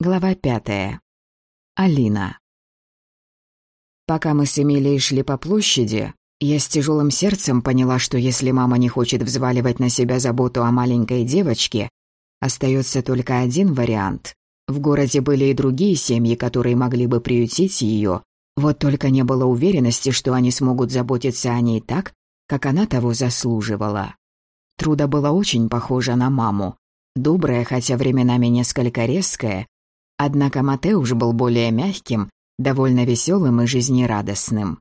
Глава пятая. Алина. Пока мы с Эмилией шли по площади, я с тяжелым сердцем поняла, что если мама не хочет взваливать на себя заботу о маленькой девочке, остается только один вариант. В городе были и другие семьи, которые могли бы приютить ее, вот только не было уверенности, что они смогут заботиться о ней так, как она того заслуживала. Труда была очень похожа на маму, добрая, хотя временами несколько резкая, Однако Матеуш был более мягким, довольно веселым и жизнерадостным.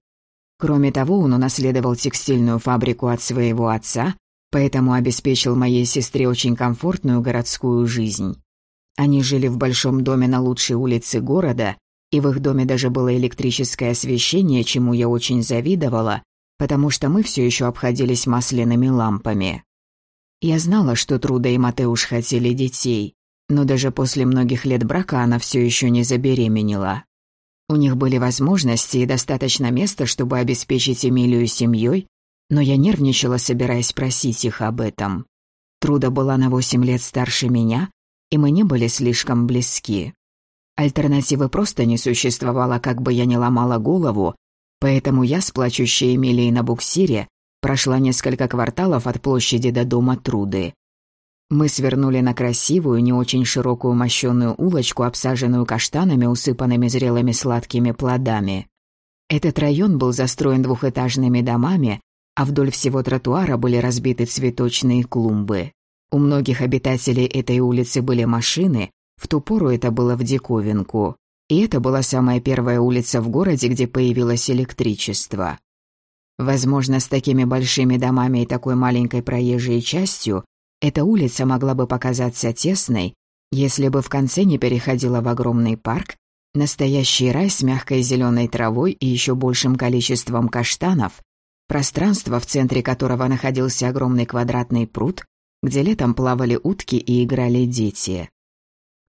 Кроме того, он унаследовал текстильную фабрику от своего отца, поэтому обеспечил моей сестре очень комфортную городскую жизнь. Они жили в большом доме на лучшей улице города, и в их доме даже было электрическое освещение, чему я очень завидовала, потому что мы все еще обходились масляными лампами. Я знала, что Труда и Матеуш хотели детей, но даже после многих лет брака она все еще не забеременела. У них были возможности и достаточно места, чтобы обеспечить Эмилию семьей, но я нервничала, собираясь просить их об этом. Труда была на восемь лет старше меня, и мы не были слишком близки. Альтернативы просто не существовало, как бы я ни ломала голову, поэтому я с плачущей Эмилией на буксире прошла несколько кварталов от площади до дома Труды. Мы свернули на красивую, не очень широкую мощенную улочку, обсаженную каштанами, усыпанными зрелыми сладкими плодами. Этот район был застроен двухэтажными домами, а вдоль всего тротуара были разбиты цветочные клумбы. У многих обитателей этой улицы были машины, в ту пору это было в диковинку. И это была самая первая улица в городе, где появилось электричество. Возможно, с такими большими домами и такой маленькой проезжей частью эта улица могла бы показаться тесной, если бы в конце не переходила в огромный парк, настоящий рай с мягкой зеленой травой и еще большим количеством каштанов, пространство, в центре которого находился огромный квадратный пруд, где летом плавали утки и играли дети.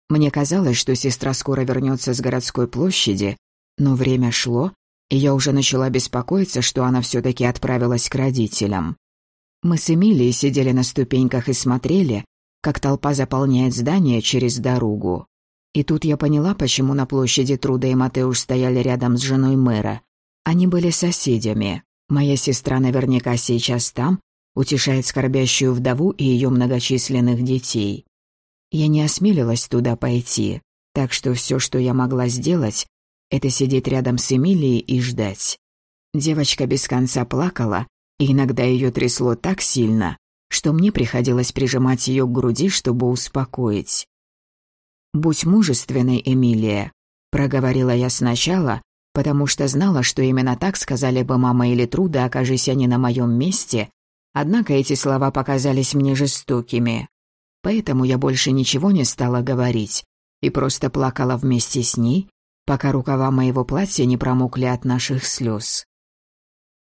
Мне казалось, что сестра скоро вернется с городской площади, но время шло, и я уже начала беспокоиться, что она все-таки отправилась к родителям. Мы с Эмилией сидели на ступеньках и смотрели, как толпа заполняет здание через дорогу. И тут я поняла, почему на площади Труда и Матеуш стояли рядом с женой мэра. Они были соседями. Моя сестра наверняка сейчас там, утешает скорбящую вдову и ее многочисленных детей. Я не осмелилась туда пойти, так что все, что я могла сделать, это сидеть рядом с Эмилией и ждать. Девочка без конца плакала, и иногда ее трясло так сильно, что мне приходилось прижимать ее к груди, чтобы успокоить. «Будь мужественной, Эмилия», — проговорила я сначала, потому что знала, что именно так сказали бы мама или Труда, окажись они на моем месте, однако эти слова показались мне жестокими. Поэтому я больше ничего не стала говорить и просто плакала вместе с ней, пока рукава моего платья не промокли от наших слез.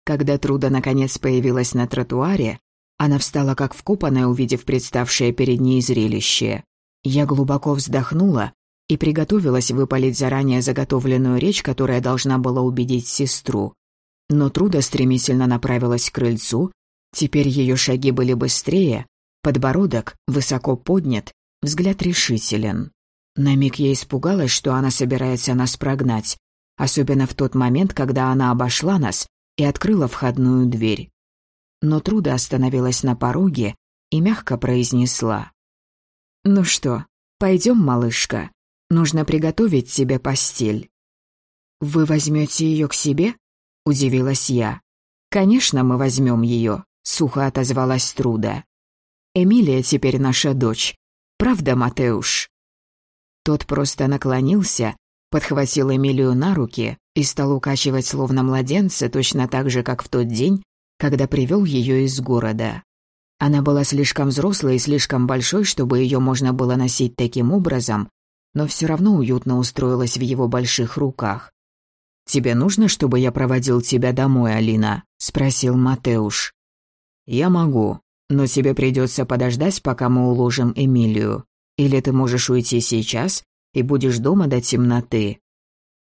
Когда Труда наконец появилась на тротуаре, она встала как вкопанная, увидев представшее перед ней зрелище. Я глубоко вздохнула и приготовилась выпалить заранее заготовленную речь, которая должна была убедить сестру. Но Труда стремительно направилась к крыльцу, теперь ее шаги были быстрее, подбородок высоко поднят, взгляд решителен. На миг я испугалась, что она собирается нас прогнать, особенно в тот момент, когда она обошла нас и открыла входную дверь. Но Труда остановилась на пороге и мягко произнесла. «Ну что, пойдем, малышка. Нужно приготовить тебе постель». «Вы возьмете ее к себе?» – удивилась я. «Конечно, мы возьмем ее», – сухо отозвалась Труда. «Эмилия теперь наша дочь. Правда, Матеуш?» Тот просто наклонился, подхватил Эмилию на руки и стал укачивать словно младенца точно так же, как в тот день, когда привел ее из города. Она была слишком взрослой и слишком большой, чтобы ее можно было носить таким образом, но все равно уютно устроилась в его больших руках. «Тебе нужно, чтобы я проводил тебя домой, Алина?» – спросил Матеуш. «Я могу, но тебе придется подождать, пока мы уложим Эмилию. Или ты можешь уйти сейчас и будешь дома до темноты.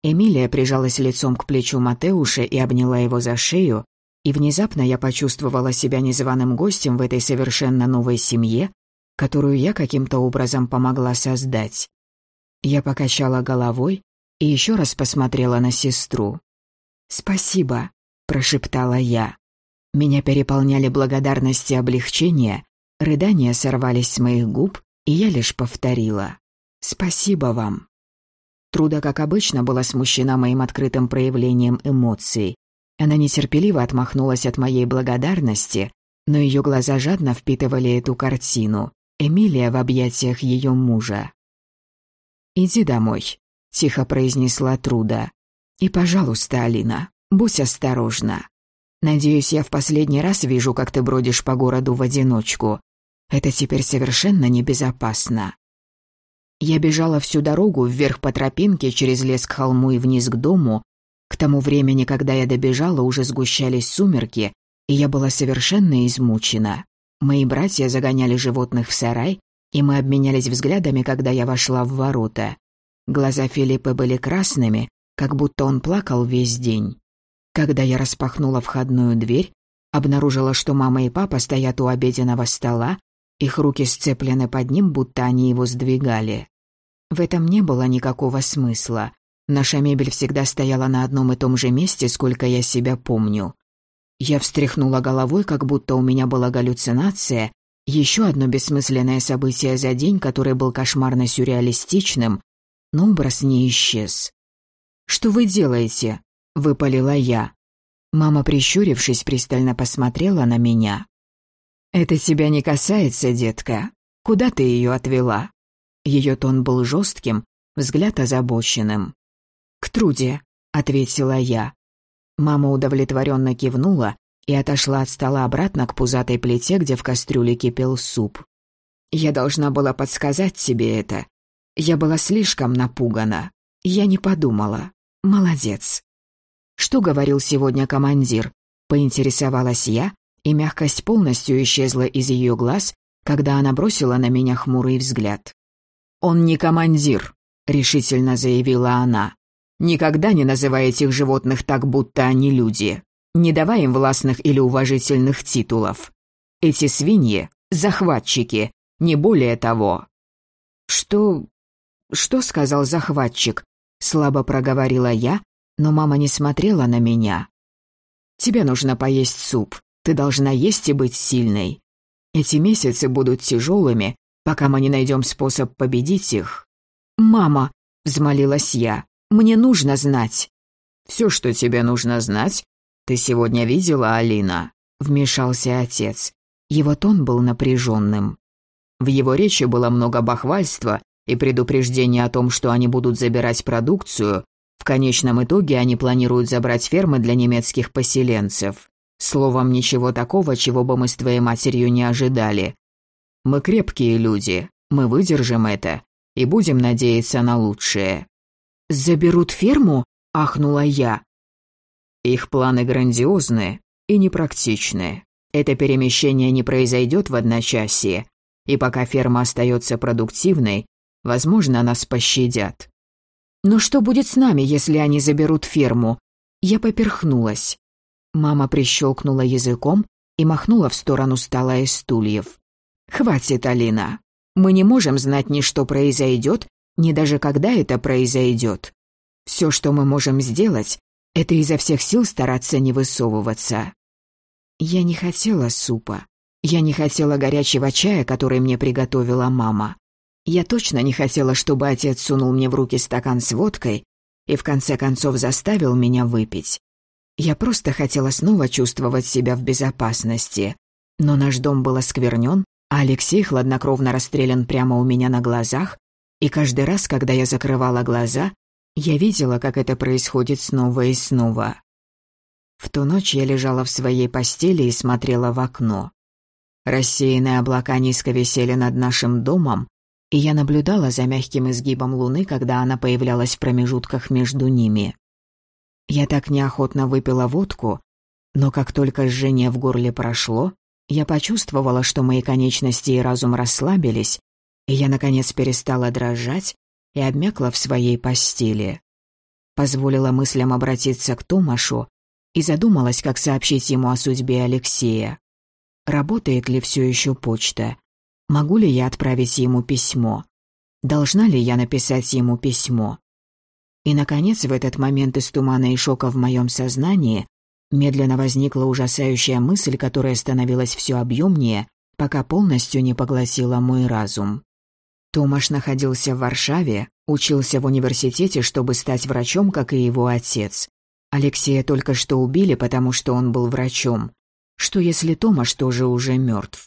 Эмилия прижалась лицом к плечу Матеуша и обняла его за шею, и внезапно я почувствовала себя незваным гостем в этой совершенно новой семье, которую я каким-то образом помогла создать. Я покачала головой и еще раз посмотрела на сестру. «Спасибо», — прошептала я. Меня переполняли благодарность и облегчение, рыдания сорвались с моих губ, и я лишь повторила. «Спасибо вам». Труда, как обычно, была смущена моим открытым проявлением эмоций. Она нетерпеливо отмахнулась от моей благодарности, но ее глаза жадно впитывали эту картину. Эмилия в объятиях ее мужа. «Иди домой», — тихо произнесла Труда. «И, пожалуйста, Алина, будь осторожна. Надеюсь, я в последний раз вижу, как ты бродишь по городу в одиночку. Это теперь совершенно небезопасно». Я бежала всю дорогу вверх по тропинке через лес к холму и вниз к дому. К тому времени, когда я добежала, уже сгущались сумерки, и я была совершенно измучена. Мои братья загоняли животных в сарай, и мы обменялись взглядами, когда я вошла в ворота. Глаза Филиппа были красными, как будто он плакал весь день. Когда я распахнула входную дверь, обнаружила, что мама и папа стоят у обеденного стола, их руки сцеплены под ним, будто они его сдвигали. В этом не было никакого смысла. Наша мебель всегда стояла на одном и том же месте, сколько я себя помню. Я встряхнула головой, как будто у меня была галлюцинация, еще одно бессмысленное событие за день, который был кошмарно-сюрреалистичным, но образ не исчез. «Что вы делаете?» — выпалила я. Мама, прищурившись, пристально посмотрела на меня. «Это тебя не касается, детка. Куда ты ее отвела?» Ее тон был жестким, взгляд озабоченным. «К Труде», — ответила я. Мама удовлетворенно кивнула и отошла от стола обратно к пузатой плите, где в кастрюле кипел суп. «Я должна была подсказать тебе это. Я была слишком напугана. Я не подумала. Молодец». «Что говорил сегодня командир?» — поинтересовалась я, и мягкость полностью исчезла из ее глаз, когда она бросила на меня хмурый взгляд. «Он не командир», — решительно заявила она. «Никогда не называй этих животных так, будто они люди. Не давай им властных или уважительных титулов. Эти свиньи — захватчики, не более того». «Что... что сказал захватчик?» — слабо проговорила я, но мама не смотрела на меня. «Тебе нужно поесть суп. Ты должна есть и быть сильной. Эти месяцы будут тяжелыми, пока мы не найдем способ победить их». «Мама», — взмолилась я, — «мне нужно знать». «Все, что тебе нужно знать, ты сегодня видела Алина?» — вмешался отец. Его тон был напряженным. В его речи было много бахвальства и предупреждения о том, что они будут забирать продукцию, в конечном итоге они планируют забрать фермы для немецких поселенцев. Словом, ничего такого, чего бы мы с твоей матерью не ожидали. Мы крепкие люди, мы выдержим это и будем надеяться на лучшее». «Заберут ферму?» – ахнула я. «Их планы грандиозные и непрактичные. Это перемещение не произойдет в одночасье, и пока ферма остается продуктивной, возможно, нас пощадят. Но что будет с нами, если они заберут ферму? Я поперхнулась. Мама прищелкнула языком и махнула в сторону стола и стульев. «Хватит, Алина. Мы не можем знать ни что произойдет, ни даже когда это произойдет. Все, что мы можем сделать, это изо всех сил стараться не высовываться». Я не хотела супа. Я не хотела горячего чая, который мне приготовила мама. Я точно не хотела, чтобы отец сунул мне в руки стакан с водкой и в конце концов заставил меня выпить. Я просто хотела снова чувствовать себя в безопасности. Но наш дом был осквернен, а Алексей хладнокровно расстрелян прямо у меня на глазах, и каждый раз, когда я закрывала глаза, я видела, как это происходит снова и снова. В ту ночь я лежала в своей постели и смотрела в окно. Рассеянные облака низко висели над нашим домом, и я наблюдала за мягким изгибом луны, когда она появлялась в промежутках между ними. Я так неохотно выпила водку, но как только жжение в горле прошло, я почувствовала, что мои конечности и разум расслабились, и я, наконец, перестала дрожать и обмякла в своей постели. Позволила мыслям обратиться к Томашу и задумалась, как сообщить ему о судьбе Алексея. Работает ли все еще почта? Могу ли я отправить ему письмо? Должна ли я написать ему письмо? И, наконец, в этот момент из тумана и шока в моем сознании медленно возникла ужасающая мысль, которая становилась все объемнее, пока полностью не поглотила мой разум. Томаш находился в Варшаве, учился в университете, чтобы стать врачом, как и его отец. Алексея только что убили, потому что он был врачом. Что если Томаш тоже уже мертв?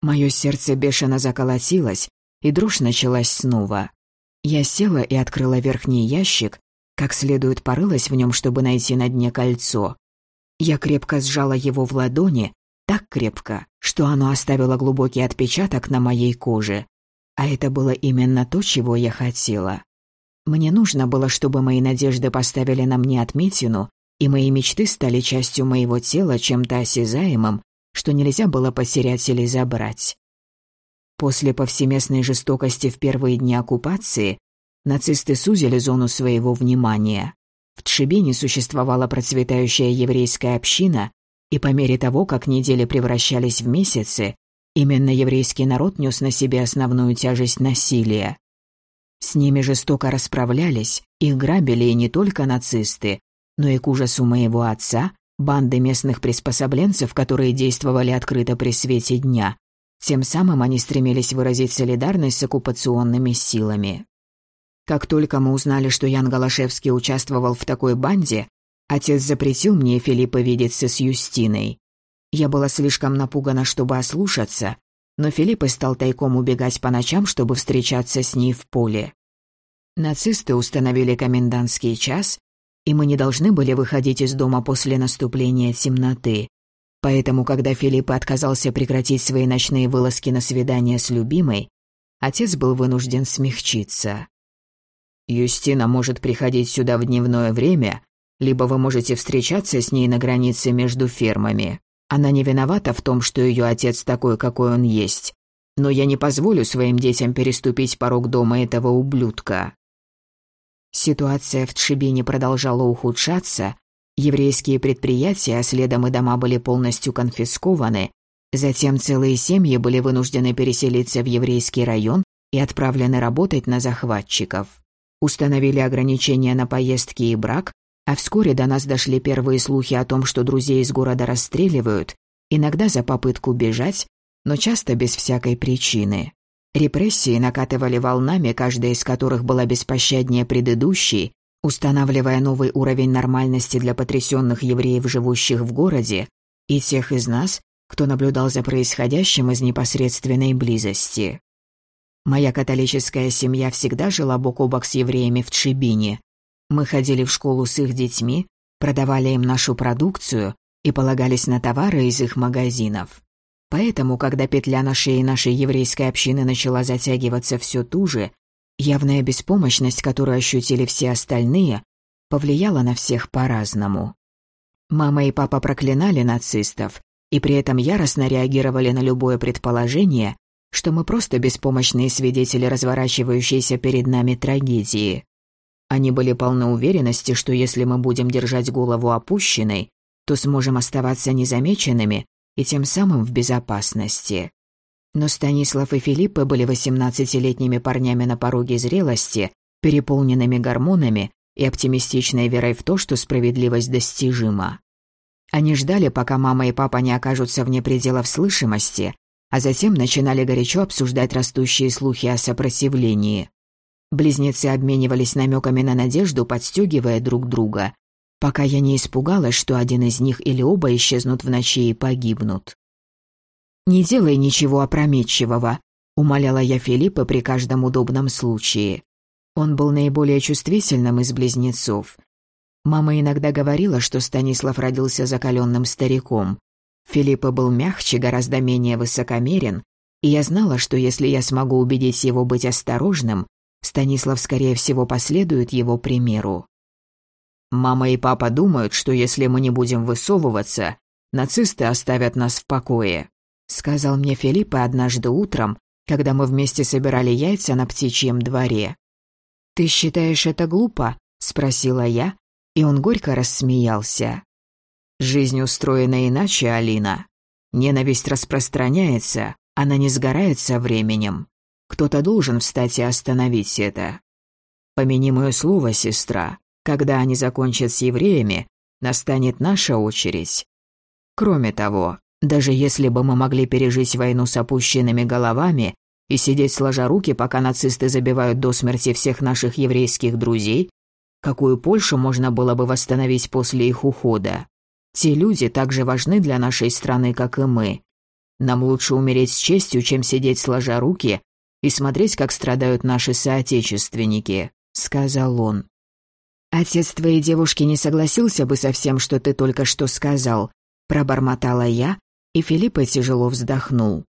Мое сердце бешено заколотилось, и дрожь началась снова. Я села и открыла верхний ящик, как следует порылась в нем, чтобы найти на дне кольцо. Я крепко сжала его в ладони, так крепко, что оно оставило глубокий отпечаток на моей коже. А это было именно то, чего я хотела. Мне нужно было, чтобы мои надежды поставили на мне отметину, и мои мечты стали частью моего тела, чем-то осязаемым, что нельзя было потерять или забрать. После повсеместной жестокости в первые дни оккупации нацисты сузили зону своего внимания. В Тшибине существовала процветающая еврейская община, и по мере того, как недели превращались в месяцы, Именно еврейский народ нес на себе основную тяжесть насилия. С ними жестоко расправлялись, их грабили и не только нацисты, но и к ужасу моего отца, банды местных приспособленцев, которые действовали открыто при свете дня. Тем самым они стремились выразить солидарность с оккупационными силами. Как только мы узнали, что Ян Галашевский участвовал в такой банде, отец запретил мне и Филиппа видеться с Юстиной. Я была слишком напугана, чтобы ослушаться, но Филипп и стал тайком убегать по ночам, чтобы встречаться с ней в поле. Нацисты установили комендантский час, и мы не должны были выходить из дома после наступления темноты. Поэтому, когда Филипп отказался прекратить свои ночные вылазки на свидание с любимой, отец был вынужден смягчиться. «Юстина может приходить сюда в дневное время, либо вы можете встречаться с ней на границе между фермами. Она не виновата в том, что ее отец такой, какой он есть. Но я не позволю своим детям переступить порог дома этого ублюдка. Ситуация в Тшибине продолжала ухудшаться. Еврейские предприятия, а следом и дома были полностью конфискованы. Затем целые семьи были вынуждены переселиться в еврейский район и отправлены работать на захватчиков. Установили ограничения на поездки и брак, а вскоре до нас дошли первые слухи о том, что друзей из города расстреливают, иногда за попытку бежать, но часто без всякой причины. Репрессии накатывали волнами, каждая из которых была беспощаднее предыдущей, устанавливая новый уровень нормальности для потрясенных евреев, живущих в городе, и тех из нас, кто наблюдал за происходящим из непосредственной близости. Моя католическая семья всегда жила бок о бок с евреями в Тшибине, мы ходили в школу с их детьми, продавали им нашу продукцию и полагались на товары из их магазинов. Поэтому, когда петля на шее нашей еврейской общины начала затягиваться все туже, явная беспомощность, которую ощутили все остальные, повлияла на всех по-разному. Мама и папа проклинали нацистов, и при этом яростно реагировали на любое предположение, что мы просто беспомощные свидетели разворачивающейся перед нами трагедии. Они были полны уверенности, что если мы будем держать голову опущенной, то сможем оставаться незамеченными и тем самым в безопасности. Но Станислав и Филиппа были 18-летними парнями на пороге зрелости, переполненными гормонами и оптимистичной верой в то, что справедливость достижима. Они ждали, пока мама и папа не окажутся вне пределов слышимости, а затем начинали горячо обсуждать растущие слухи о сопротивлении. Близнецы обменивались намеками на надежду, подстегивая друг друга, пока я не испугалась, что один из них или оба исчезнут в ночи и погибнут. «Не делай ничего опрометчивого», — умоляла я Филиппа при каждом удобном случае. Он был наиболее чувствительным из близнецов. Мама иногда говорила, что Станислав родился закаленным стариком. Филиппа был мягче, гораздо менее высокомерен, и я знала, что если я смогу убедить его быть осторожным, Станислав, скорее всего, последует его примеру. «Мама и папа думают, что если мы не будем высовываться, нацисты оставят нас в покое», сказал мне Филиппа однажды утром, когда мы вместе собирали яйца на птичьем дворе. «Ты считаешь это глупо?» – спросила я, и он горько рассмеялся. «Жизнь устроена иначе, Алина. Ненависть распространяется, она не сгорает со временем. Кто-то должен встать и остановить это. Помяни мое слово, сестра, когда они закончат с евреями, настанет наша очередь. Кроме того, даже если бы мы могли пережить войну с опущенными головами и сидеть сложа руки, пока нацисты забивают до смерти всех наших еврейских друзей, какую Польшу можно было бы восстановить после их ухода? Те люди так же важны для нашей страны, как и мы. Нам лучше умереть с честью, чем сидеть сложа руки и смотреть, как страдают наши соотечественники», — сказал он. «Отец твоей девушки не согласился бы со всем, что ты только что сказал», — пробормотала я, и Филиппа тяжело вздохнул.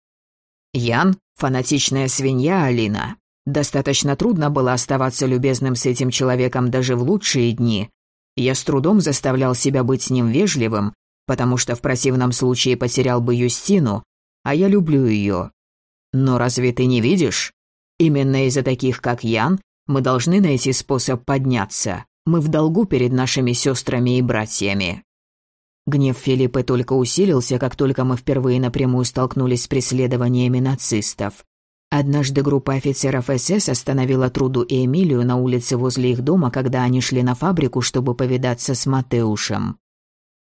«Ян — фанатичная свинья, Алина. Достаточно трудно было оставаться любезным с этим человеком даже в лучшие дни. Я с трудом заставлял себя быть с ним вежливым, потому что в противном случае потерял бы Юстину, а я люблю ее. Но разве ты не видишь? Именно из-за таких, как Ян, мы должны найти способ подняться. Мы в долгу перед нашими сестрами и братьями. Гнев Филиппа только усилился, как только мы впервые напрямую столкнулись с преследованиями нацистов. Однажды группа офицеров СС остановила Труду и Эмилию на улице возле их дома, когда они шли на фабрику, чтобы повидаться с Матеушем.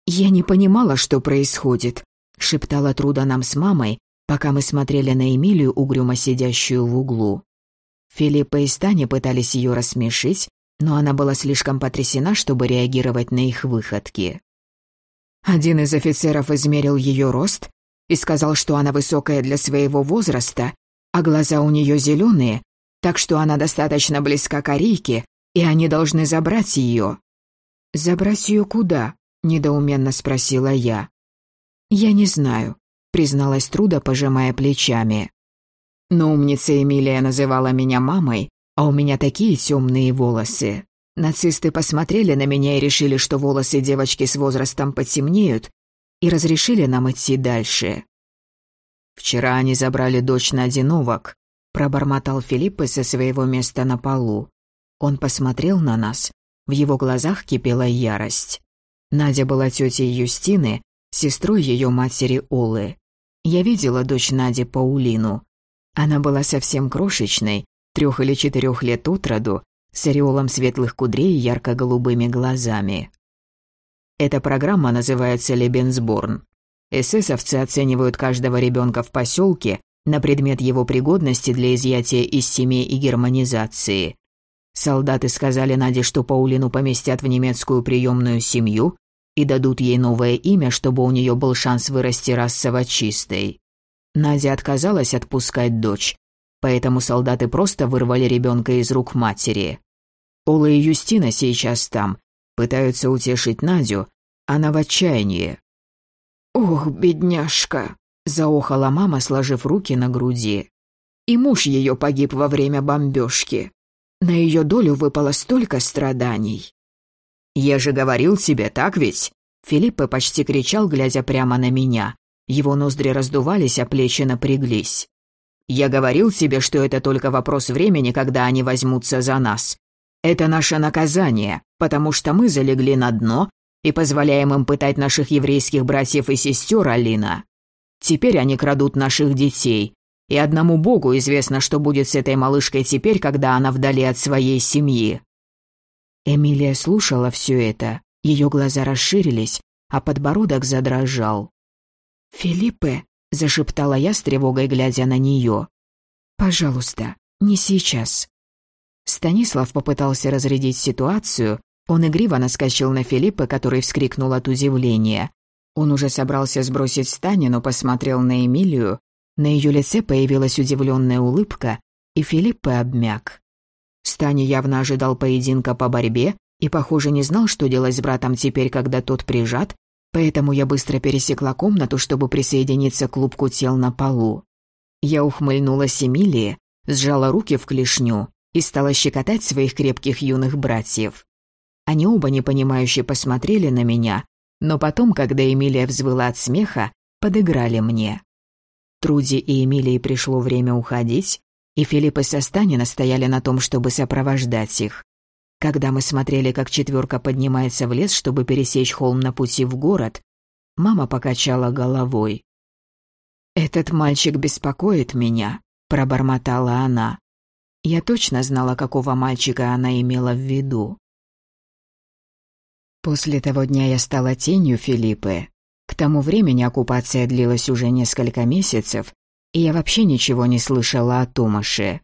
«Я не понимала, что происходит», — шептала Труда нам с мамой, пока мы смотрели на Эмилию, угрюмо сидящую в углу. Филиппа и Стани пытались ее рассмешить, но она была слишком потрясена, чтобы реагировать на их выходки. Один из офицеров измерил ее рост и сказал, что она высокая для своего возраста, а глаза у нее зеленые, так что она достаточно близка к Арике, и они должны забрать ее. «Забрать ее куда?» – недоуменно спросила я. «Я не знаю», – призналась Труда, пожимая плечами. Но умница Эмилия называла меня мамой, а у меня такие темные волосы. Нацисты посмотрели на меня и решили, что волосы девочки с возрастом потемнеют, и разрешили нам идти дальше. «Вчера они забрали дочь на одиновок», — пробормотал Филиппа со своего места на полу. Он посмотрел на нас. В его глазах кипела ярость. Надя была тетей Юстины, сестрой ее матери Олы. Я видела дочь Нади Паулину. Она была совсем крошечной, трех или четырех лет от роду, с ореолом светлых кудрей и ярко-голубыми глазами. Эта программа называется «Лебенсборн». Эсэсовцы оценивают каждого ребенка в поселке на предмет его пригодности для изъятия из семей и германизации. Солдаты сказали Наде, что Паулину поместят в немецкую приемную семью и дадут ей новое имя, чтобы у нее был шанс вырасти расово чистой. Надя отказалась отпускать дочь, поэтому солдаты просто вырвали ребенка из рук матери. Ола и Юстина сейчас там, пытаются утешить Надю, она в отчаянии. «Ох, бедняжка!» – заохала мама, сложив руки на груди. «И муж ее погиб во время бомбежки. На ее долю выпало столько страданий». «Я же говорил тебе, так ведь?» Филиппе почти кричал, глядя прямо на меня. Его ноздри раздувались, а плечи напряглись. Я говорил тебе, что это только вопрос времени, когда они возьмутся за нас. Это наше наказание, потому что мы залегли на дно и позволяем им пытать наших еврейских братьев и сестер, Алина. Теперь они крадут наших детей, и одному Богу известно, что будет с этой малышкой теперь, когда она вдали от своей семьи». Эмилия слушала все это, ее глаза расширились, а подбородок задрожал. «Филиппе», — зашептала я с тревогой, глядя на нее. «Пожалуйста, не сейчас». Станислав попытался разрядить ситуацию, он игриво наскочил на Филиппа, который вскрикнул от удивления. Он уже собрался сбросить Стани, но посмотрел на Эмилию. На ее лице появилась удивленная улыбка, и Филиппа обмяк. Стани явно ожидал поединка по борьбе и, похоже, не знал, что делать с братом теперь, когда тот прижат, Поэтому я быстро пересекла комнату, чтобы присоединиться к клубку тел на полу. Я ухмыльнулась Эмилии, сжала руки в клешню и стала щекотать своих крепких юных братьев. Они оба непонимающе посмотрели на меня, но потом, когда Эмилия взвыла от смеха, подыграли мне. Труди и Эмилии пришло время уходить, и Филипп и Состани настояли на том, чтобы сопровождать их. Когда мы смотрели, как четверка поднимается в лес, чтобы пересечь холм на пути в город, — мама покачала головой. «Этот мальчик беспокоит меня. пробормотала она. Я точно знала, какого мальчика она имела в виду. После того дня я стала тенью Филиппы. К тому времени оккупация длилась уже несколько месяцев, и я вообще ничего не слышала о Томаше.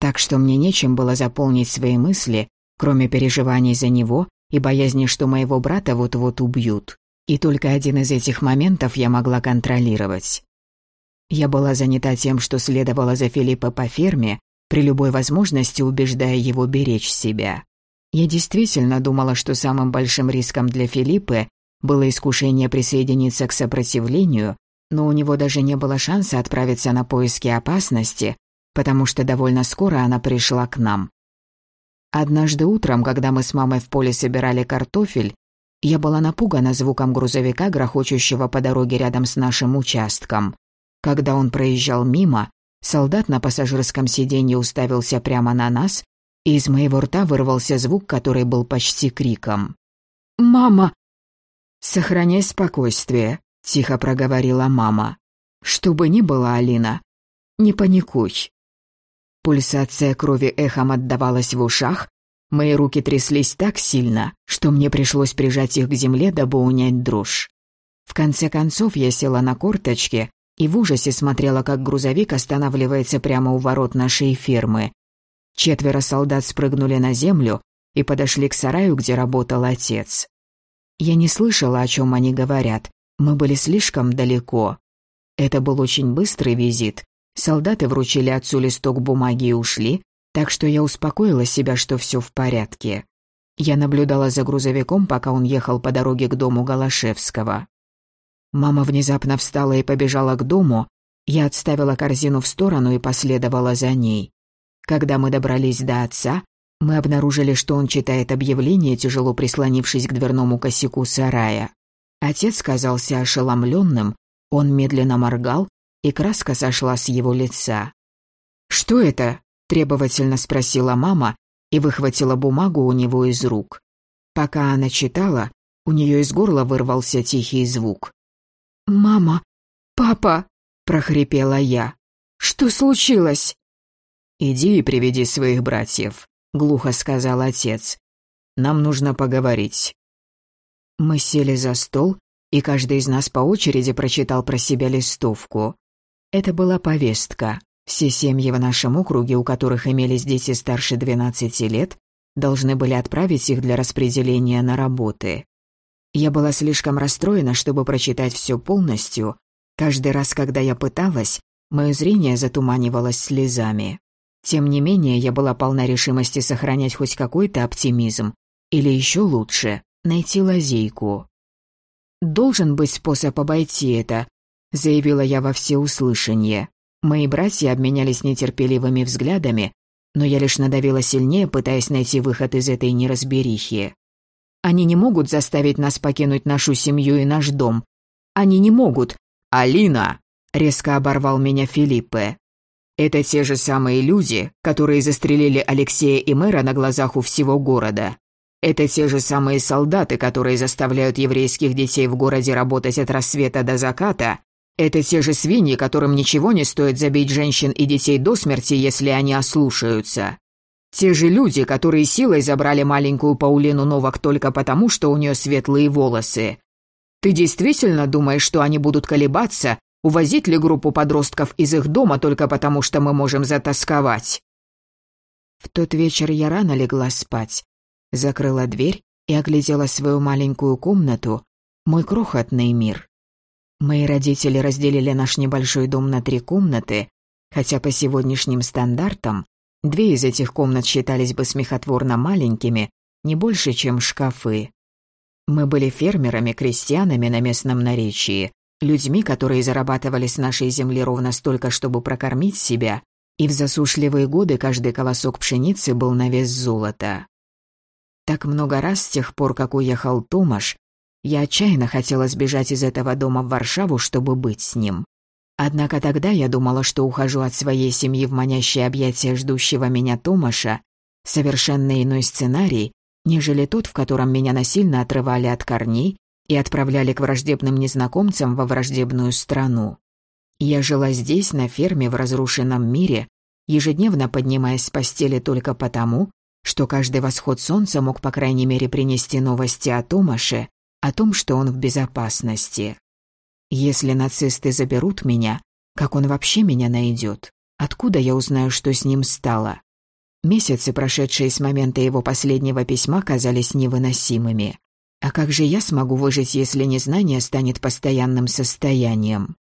Так что мне нечем было заполнить свои мысли, кроме переживаний за него и боязни, что моего брата вот-вот убьют. И только один из этих моментов я могла контролировать. Я была занята тем, что следовала за Филиппа по ферме, при любой возможности убеждая его беречь себя. Я действительно думала, что самым большим риском для Филиппы было искушение присоединиться к сопротивлению, но у него даже не было шанса отправиться на поиски опасности, потому что довольно скоро она пришла к нам. Однажды утром, когда мы с мамой в поле собирали картофель, я была напугана звуком грузовика, грохочущего по дороге рядом с нашим участком. Когда он проезжал мимо, солдат на пассажирском сиденье уставился прямо на нас, и из моего рта вырвался звук, который был почти криком. «Мама!» «Сохраняй спокойствие», — тихо проговорила мама. «Что бы ни было, Алина, не паникуй». Пульсация крови эхом отдавалась в ушах, мои руки тряслись так сильно, что мне пришлось прижать их к земле, дабы унять дрожь. В конце концов я села на корточки и в ужасе смотрела, как грузовик останавливается прямо у ворот нашей фермы, Четверо солдат спрыгнули на землю и подошли к сараю, где работал отец. Я не слышала, о чем они говорят. Мы были слишком далеко. Это был очень быстрый визит. Солдаты вручили отцу листок бумаги и ушли, так что я успокоила себя, что все в порядке. Я наблюдала за грузовиком, пока он ехал по дороге к дому Голошевского. Мама внезапно встала и побежала к дому. Я отставила корзину в сторону и последовала за ней. Когда мы добрались до отца, мы обнаружили, что он читает объявление, тяжело прислонившись к дверному косяку сарая. Отец казался ошеломленным, он медленно моргал, и краска сошла с его лица. «Что это?» – требовательно спросила мама и выхватила бумагу у него из рук. Пока она читала, у нее из горла вырвался тихий звук. «Мама! Папа!» – прохрипела я. «Что случилось?» «Иди и приведи своих братьев», — глухо сказал отец. «Нам нужно поговорить». Мы сели за стол, и каждый из нас по очереди прочитал про себя листовку. Это была повестка. Все семьи в нашем округе, у которых имелись дети старше 12 лет, должны были отправить их для распределения на работы. Я была слишком расстроена, чтобы прочитать все полностью. Каждый раз, когда я пыталась, мое зрение затуманивалось слезами. Тем не менее, я была полна решимости сохранять хоть какой-то оптимизм. Или еще лучше, найти лазейку. «Должен быть способ обойти это», — заявила я во всеуслышание. Мои братья обменялись нетерпеливыми взглядами, но я лишь надавила сильнее, пытаясь найти выход из этой неразберихи. «Они не могут заставить нас покинуть нашу семью и наш дом. Они не могут...» «Алина!» — резко оборвал меня Филиппе. Это те же самые люди, которые застрелили Алексея и мэра на глазах у всего города. Это те же самые солдаты, которые заставляют еврейских детей в городе работать от рассвета до заката. Это те же свиньи, которым ничего не стоит забить женщин и детей до смерти, если они ослушаются. Те же люди, которые силой забрали маленькую Паулину Новак только потому, что у нее светлые волосы. Ты действительно думаешь, что они будут колебаться, Увозить ли группу подростков из их дома только потому, что мы можем затасковать? В тот вечер я рано легла спать, закрыла дверь и оглядела свою маленькую комнату, мой крохотный мир. Мои родители разделили наш небольшой дом на три комнаты, хотя по сегодняшним стандартам две из этих комнат считались бы смехотворно маленькими, не больше, чем шкафы. Мы были фермерами, крестьянами на местном наречии, людьми, которые зарабатывали с нашей земли ровно столько, чтобы прокормить себя, и в засушливые годы каждый колосок пшеницы был на вес золота. Так много раз с тех пор, как уехал Томаш, я отчаянно хотела сбежать из этого дома в Варшаву, чтобы быть с ним. Однако тогда я думала, что ухожу от своей семьи в манящее объятия ждущего меня Томаша, совершенно иной сценарий, нежели тот, в котором меня насильно отрывали от корней и отправляли к враждебным незнакомцам во враждебную страну. Я жила здесь, на ферме, в разрушенном мире, ежедневно поднимаясь с постели только потому, что каждый восход солнца мог, по крайней мере, принести новости о Томаше, о том, что он в безопасности. Если нацисты заберут меня, как он вообще меня найдет? Откуда я узнаю, что с ним стало? Месяцы, прошедшие с момента его последнего письма, казались невыносимыми. А как же я смогу выжить, если незнание станет постоянным состоянием?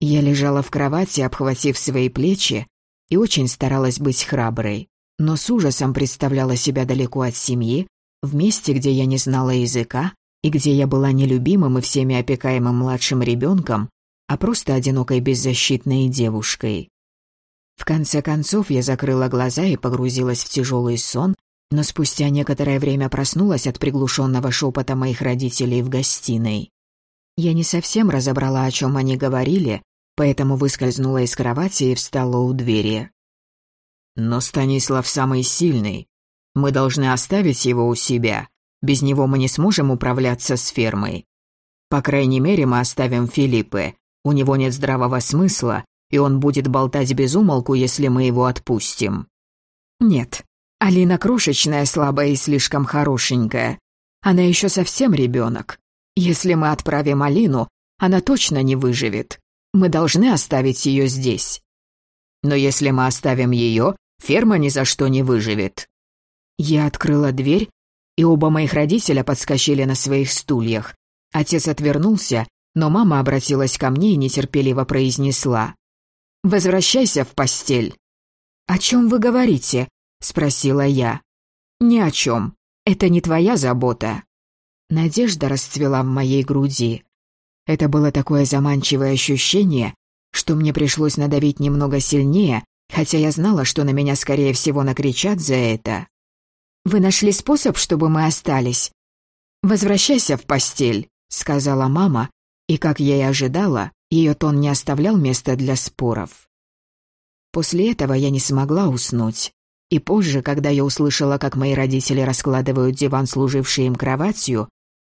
Я лежала в кровати, обхватив свои плечи, и очень старалась быть храброй, но с ужасом представляла себя далеко от семьи, в месте, где я не знала языка, и где я была нелюбимым и всеми опекаемым младшим ребенком, а просто одинокой беззащитной девушкой. В конце концов я закрыла глаза и погрузилась в тяжелый сон, но спустя некоторое время проснулась от приглушенного шепота моих родителей в гостиной. Я не совсем разобрала, о чем они говорили, поэтому выскользнула из кровати и встала у двери. «Но Станислав самый сильный. Мы должны оставить его у себя. Без него мы не сможем управляться с фермой. По крайней мере, мы оставим Филиппе. У него нет здравого смысла, и он будет болтать без умолку, если мы его отпустим». «Нет, Алина крошечная, слабая и слишком хорошенькая. Она еще совсем ребенок. Если мы отправим Алину, она точно не выживет. Мы должны оставить ее здесь. Но если мы оставим ее, ферма ни за что не выживет». Я открыла дверь, и оба моих родителя подскочили на своих стульях. Отец отвернулся, но мама обратилась ко мне и нетерпеливо произнесла. Возвращайся в постель». «О чем вы говорите?» — спросила я. «Ни о чем. Это не твоя забота». Надежда расцвела в моей груди. Это было такое заманчивое ощущение, что мне пришлось надавить немного сильнее, хотя я знала, что на меня, скорее всего, накричат за это. «Вы нашли способ, чтобы мы остались?» «Возвращайся в постель», — сказала мама, и, как я и ожидала, ее тон не оставлял места для споров. После этого я не смогла уснуть. И позже, когда я услышала, как мои родители раскладывают диван, служивший им кроватью,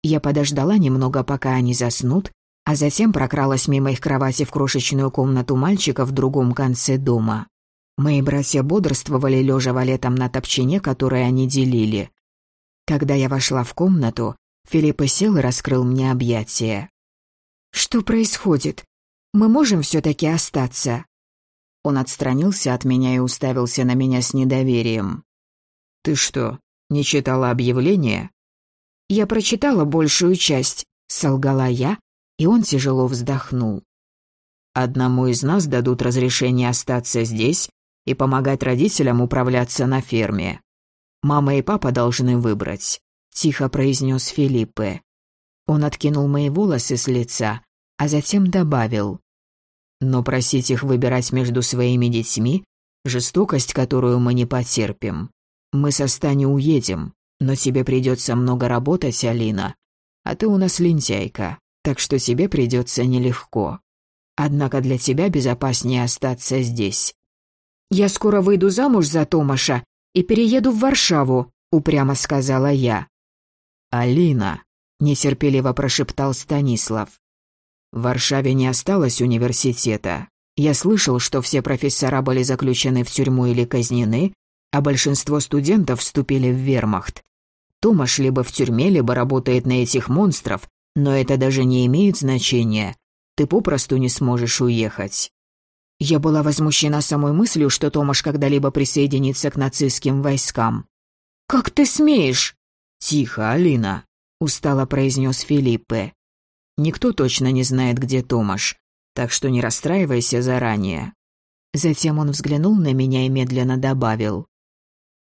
я подождала немного, пока они заснут, а затем прокралась мимо их кровати в крошечную комнату мальчика в другом конце дома. Мои братья бодрствовали, лежа валетом на топчине, который они делили. Когда я вошла в комнату, Филипп сел и раскрыл мне объятия. «Что происходит? Мы можем все-таки остаться?» Он отстранился от меня и уставился на меня с недоверием. «Ты что, не читала объявление?» «Я прочитала большую часть», — солгала я, и он тяжело вздохнул. «Одному из нас дадут разрешение остаться здесь и помогать родителям управляться на ферме. Мама и папа должны выбрать», — тихо произнес Филиппе. Он откинул мои волосы с лица, а затем добавил. «Но просить их выбирать между своими детьми — жестокость, которую мы не потерпим. Мы со Стани уедем, но тебе придется много работать, Алина. А ты у нас лентяйка, так что тебе придется нелегко. Однако для тебя безопаснее остаться здесь». «Я скоро выйду замуж за Томаша и перееду в Варшаву», — упрямо сказала я. «Алина», нетерпеливо прошептал Станислав. В Варшаве не осталось университета. Я слышал, что все профессора были заключены в тюрьму или казнены, а большинство студентов вступили в вермахт. Томаш либо в тюрьме, либо работает на этих монстров, но это даже не имеет значения. Ты попросту не сможешь уехать. Я была возмущена самой мыслью, что Томаш когда-либо присоединится к нацистским войскам. «Как ты смеешь?» «Тихо, Алина», устало произнес Филиппе. Никто точно не знает, где Томаш, так что не расстраивайся заранее. Затем он взглянул на меня и медленно добавил.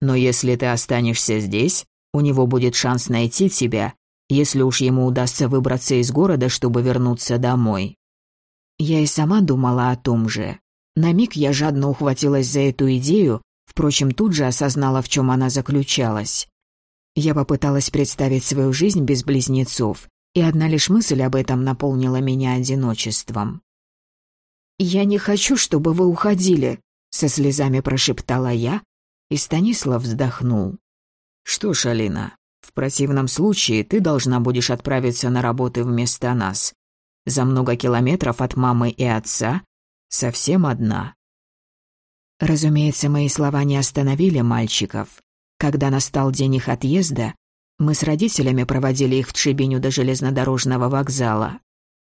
Но если ты останешься здесь, у него будет шанс найти тебя, если уж ему удастся выбраться из города, чтобы вернуться домой. Я и сама думала о том же. На миг я жадно ухватилась за эту идею, впрочем, тут же осознала, в чем она заключалась. Я попыталась представить свою жизнь без близнецов, и одна лишь мысль об этом наполнила меня одиночеством. «Я не хочу, чтобы вы уходили», — со слезами прошептала я, и Станислав вздохнул. «Что ж, Алина, в противном случае ты должна будешь отправиться на работу вместо нас. за много километров от мамы и отца, совсем одна. Разумеется, мои слова не остановили мальчиков. Когда настал день их отъезда, мы с родителями проводили их в Тшибиню до железнодорожного вокзала.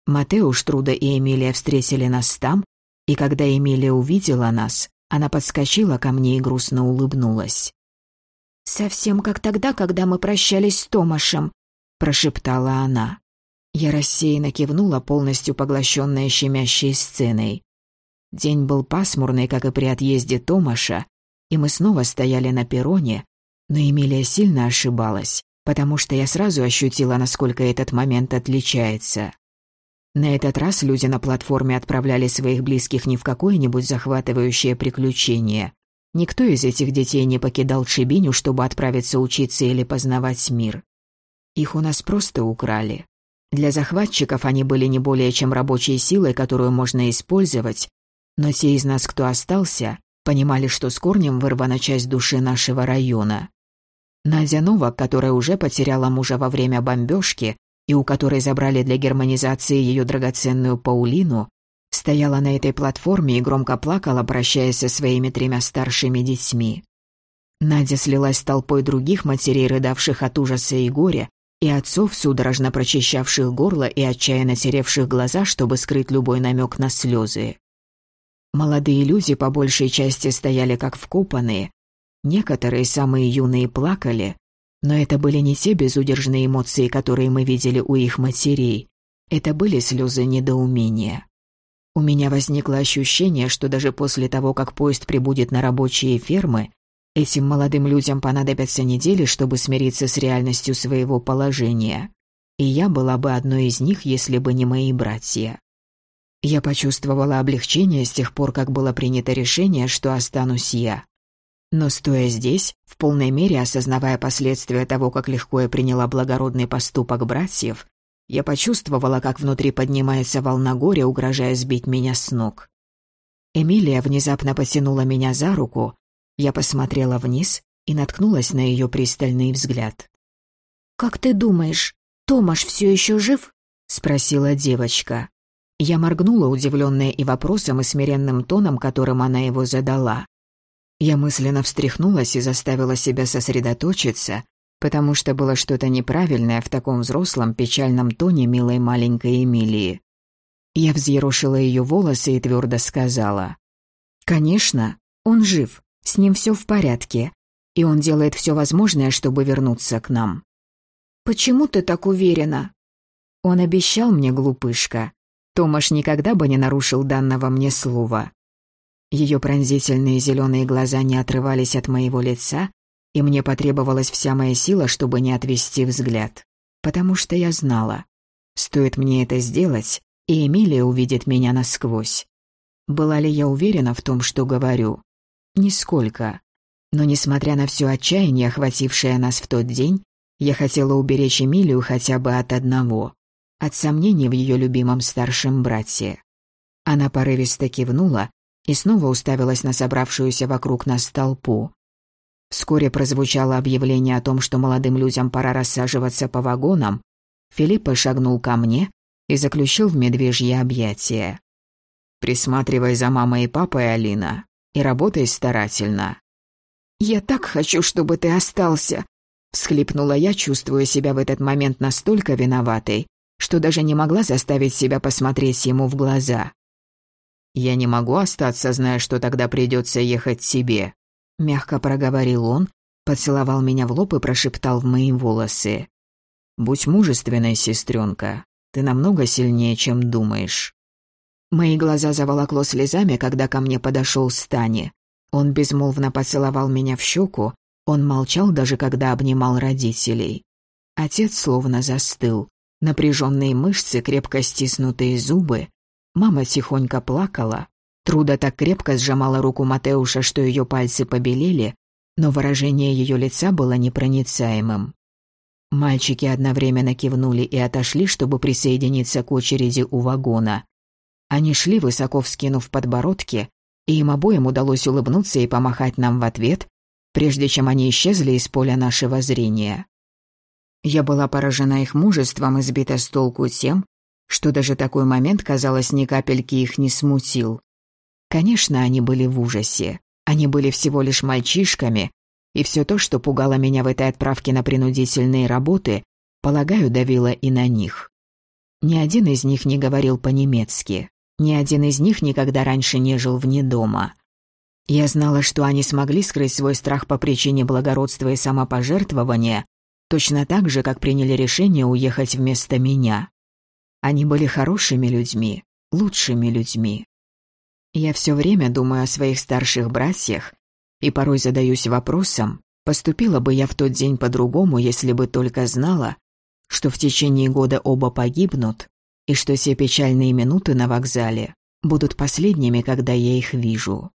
Матеуш, Труда и Эмилия встретили нас там, и когда Эмилия увидела нас, она подскочила ко мне и грустно улыбнулась. «Совсем как тогда, когда мы прощались с Томашем», — прошептала она. Я рассеянно кивнула, полностью поглощенная щемящей сценой. День был пасмурный, как и при отъезде Томаша, и мы снова стояли на перроне, но Эмилия сильно ошибалась, потому что я сразу ощутила, насколько этот момент отличается. На этот раз люди на платформе отправляли своих близких не в какое-нибудь захватывающее приключение. Никто из этих детей не покидал Чебиню, чтобы отправиться учиться или познавать мир. Их у нас просто украли. Для захватчиков они были не более чем рабочей силой, которую можно использовать, но те из нас, кто остался, понимали, что с корнем вырвана часть души нашего района. Надя Новак, которая уже потеряла мужа во время бомбежки и у которой забрали для германизации ее драгоценную Паулину, стояла на этой платформе и громко плакала, прощаясь со своими тремя старшими детьми. Надя слилась с толпой других матерей, рыдавших от ужаса и горя, и отцов, судорожно прочищавших горло и отчаянно теревших глаза, чтобы скрыть любой намек на слезы. Молодые люди по большей части стояли как вкопанные. Некоторые, самые юные, плакали, но это были не те безудержные эмоции, которые мы видели у их матерей. Это были слезы недоумения. У меня возникло ощущение, что даже после того, как поезд прибудет на рабочие фермы, этим молодым людям понадобятся недели, чтобы смириться с реальностью своего положения. И я была бы одной из них, если бы не мои братья. Я почувствовала облегчение с тех пор, как было принято решение, что останусь я. Но стоя здесь, в полной мере осознавая последствия того, как легко я приняла благородный поступок братьев, я почувствовала, как внутри поднимается волна горя, угрожая сбить меня с ног. Эмилия внезапно потянула меня за руку, я посмотрела вниз и наткнулась на ее пристальный взгляд. «Как ты думаешь, Томаш все еще жив?» — спросила девочка. Я моргнула, удивленная и вопросом, и смиренным тоном, которым она его задала. Я мысленно встряхнулась и заставила себя сосредоточиться, потому что было что-то неправильное в таком взрослом печальном тоне милой маленькой Эмилии. Я взъерошила ее волосы и твердо сказала. «Конечно, он жив, с ним все в порядке, и он делает все возможное, чтобы вернуться к нам». «Почему ты так уверена?» «Он обещал мне, глупышка, Томаш никогда бы не нарушил данного мне слова. Ее пронзительные зеленые глаза не отрывались от моего лица, и мне потребовалась вся моя сила, чтобы не отвести взгляд. Потому что я знала. Стоит мне это сделать, и Эмилия увидит меня насквозь. Была ли я уверена в том, что говорю? Нисколько. Но несмотря на все отчаяние, охватившее нас в тот день, я хотела уберечь Эмилию хотя бы от одного от сомнений в ее любимом старшем брате. Она порывисто кивнула и снова уставилась на собравшуюся вокруг нас толпу. Вскоре прозвучало объявление о том, что молодым людям пора рассаживаться по вагонам. Филиппа шагнул ко мне и заключил в медвежье объятие. «Присматривай за мамой и папой, Алина, и работай старательно». «Я так хочу, чтобы ты остался», — всхлипнула я, чувствуя себя в этот момент настолько виноватой, что даже не могла заставить себя посмотреть ему в глаза. «Я не могу остаться, зная, что тогда придется ехать себе», — мягко проговорил он, поцеловал меня в лоб и прошептал в мои волосы. «Будь мужественной, сестренка, ты намного сильнее, чем думаешь». Мои глаза заволокло слезами, когда ко мне подошел Стани. Он безмолвно поцеловал меня в щеку, он молчал даже когда обнимал родителей. Отец словно застыл. Напряженные мышцы, крепко стиснутые зубы. Мама тихонько плакала. Труда так крепко сжимала руку Матеуша, что ее пальцы побелели, но выражение ее лица было непроницаемым. Мальчики одновременно кивнули и отошли, чтобы присоединиться к очереди у вагона. Они шли, высоко вскинув подбородки, и им обоим удалось улыбнуться и помахать нам в ответ, прежде чем они исчезли из поля нашего зрения. Я была поражена их мужеством и сбита с толку тем, что даже такой момент, казалось, ни капельки их не смутил. Конечно, они были в ужасе. Они были всего лишь мальчишками, и все то, что пугало меня в этой отправке на принудительные работы, полагаю, давило и на них. Ни один из них не говорил по-немецки. Ни один из них никогда раньше не жил вне дома. Я знала, что они смогли скрыть свой страх по причине благородства и самопожертвования, точно так же, как приняли решение уехать вместо меня. Они были хорошими людьми, лучшими людьми. Я все время думаю о своих старших братьях и порой задаюсь вопросом, поступила бы я в тот день по-другому, если бы только знала, что в течение года оба погибнут, и что все печальные минуты на вокзале будут последними, когда я их вижу.